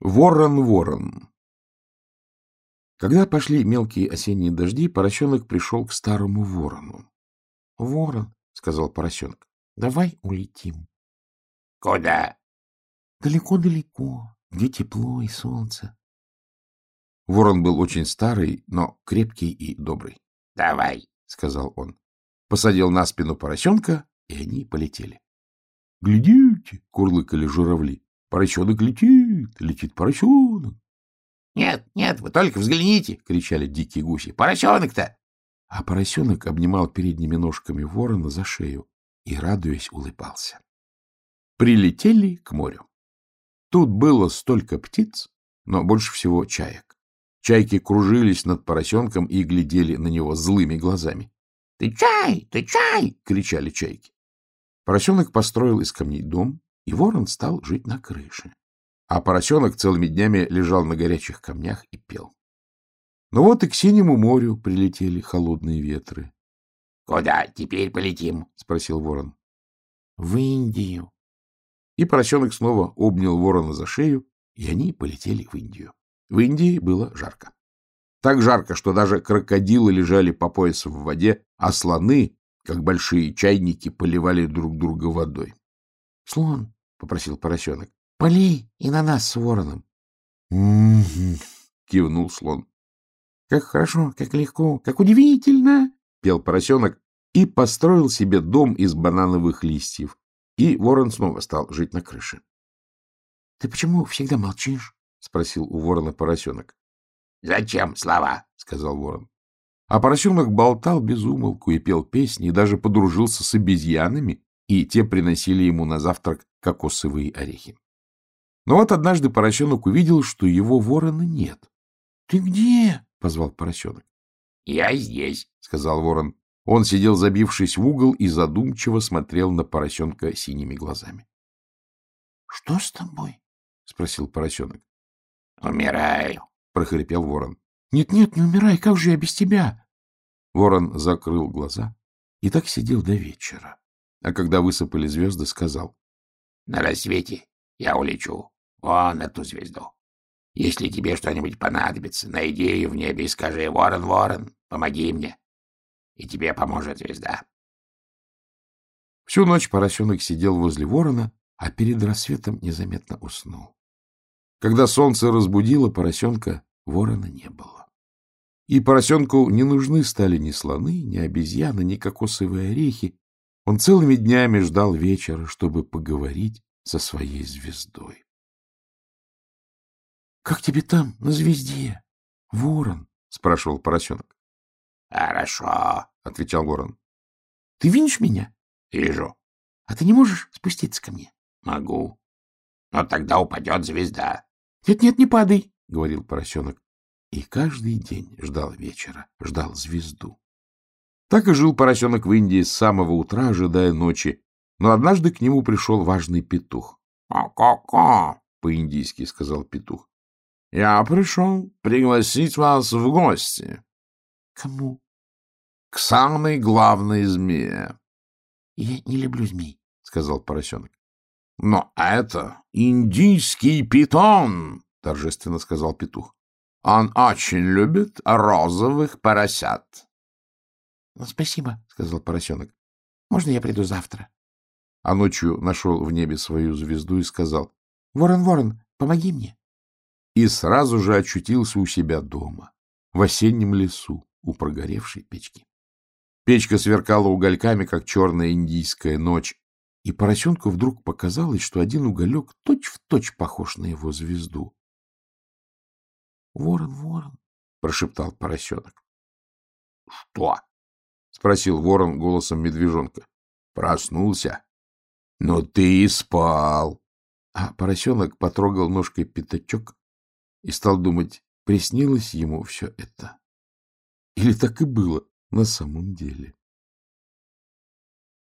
Ворон-ворон Когда пошли мелкие осенние дожди, поросенок пришел к старому ворону. — Ворон, — сказал поросенок, — давай улетим. — Куда? — Далеко-далеко, где тепло и солнце. Ворон был очень старый, но крепкий и добрый. — Давай, — сказал он. Посадил на спину поросенка, и они полетели. — Глядите, — курлыкали журавли. — Поросенок летит, летит поросенок. — Нет, нет, вы только взгляните, — кричали дикие гуси. — Поросенок-то! А поросенок обнимал передними ножками ворона за шею и, радуясь, улыбался. Прилетели к морю. Тут было столько птиц, но больше всего чаек. Чайки кружились над поросенком и глядели на него злыми глазами. — Ты чай! Ты чай! — кричали чайки. Поросенок построил из камней дом, и ворон стал жить на крыше. А поросенок целыми днями лежал на горячих камнях и пел. Но вот и к синему морю прилетели холодные ветры. — Куда теперь полетим? — спросил ворон. — В Индию. И поросенок снова обнял ворона за шею, и они полетели в Индию. В Индии было жарко. Так жарко, что даже крокодилы лежали по пояс в воде, а слоны как большие чайники поливали друг друга водой. — Слон, — попросил поросенок, — полей и на нас с вороном. — кивнул слон. — Как хорошо, как легко, как удивительно! — пел поросенок и построил себе дом из банановых листьев. И ворон снова стал жить на крыше. — Ты почему всегда молчишь? — спросил у ворона поросенок. — Зачем слова? — сказал ворон. А поросенок болтал без умолку и пел песни, и даже подружился с обезьянами, и те приносили ему на завтрак кокосовые орехи. Но вот однажды поросенок увидел, что его ворона нет. — Ты где? — позвал поросенок. — Я здесь, — сказал ворон. Он сидел, забившись в угол, и задумчиво смотрел на поросенка синими глазами. — Что с тобой? — спросил поросенок. — Умираю, — прохрипел ворон. Нет, — Нет-нет, не умирай, как же я без тебя? Ворон закрыл глаза и так сидел до вечера. А когда высыпали звезды, сказал. — На рассвете я улечу. Вон эту звезду. Если тебе что-нибудь понадобится, найди ее в небе и скажи «Ворон, ворон, помоги мне». И тебе поможет звезда. Всю ночь поросенок сидел возле ворона, а перед рассветом незаметно уснул. Когда солнце разбудило поросенка, ворона не было. И поросенку не нужны стали ни слоны, ни обезьяны, ни кокосовые орехи. Он целыми днями ждал вечера, чтобы поговорить со своей звездой. — Как тебе там, на звезде, ворон? — спрашивал поросенок. — Хорошо, — отвечал ворон. — Ты видишь меня? — Вижу. — А ты не можешь спуститься ко мне? — Могу. Но тогда упадет звезда. Нет, — Нет-нет, не падай, — говорил поросенок и каждый день ждал вечера, ждал звезду. Так и жил поросенок в Индии с самого утра, ожидая ночи, но однажды к нему пришел важный петух. «Ко-ко-ко!» — по-индийски сказал петух. — Я пришел пригласить вас в гости. — Кому? — К самой главной змее. — Я не люблю змей, — сказал поросенок. — Но это индийский питон, — торжественно сказал петух. Он очень любит розовых поросят. — Спасибо, — сказал поросенок. — Можно я приду завтра? А ночью нашел в небе свою звезду и сказал. — Ворон, ворон, помоги мне. И сразу же очутился у себя дома, в осеннем лесу, у прогоревшей печки. Печка сверкала угольками, как черная индийская ночь, и поросенку вдруг показалось, что один уголек точь-в-точь точь похож на его звезду. Ворон, ворон, — прошептал поросенок. — Что? — спросил ворон голосом медвежонка. — Проснулся? — Ну ты и спал. А поросенок потрогал ножкой пятачок и стал думать, приснилось ему все это. Или так и было на самом деле.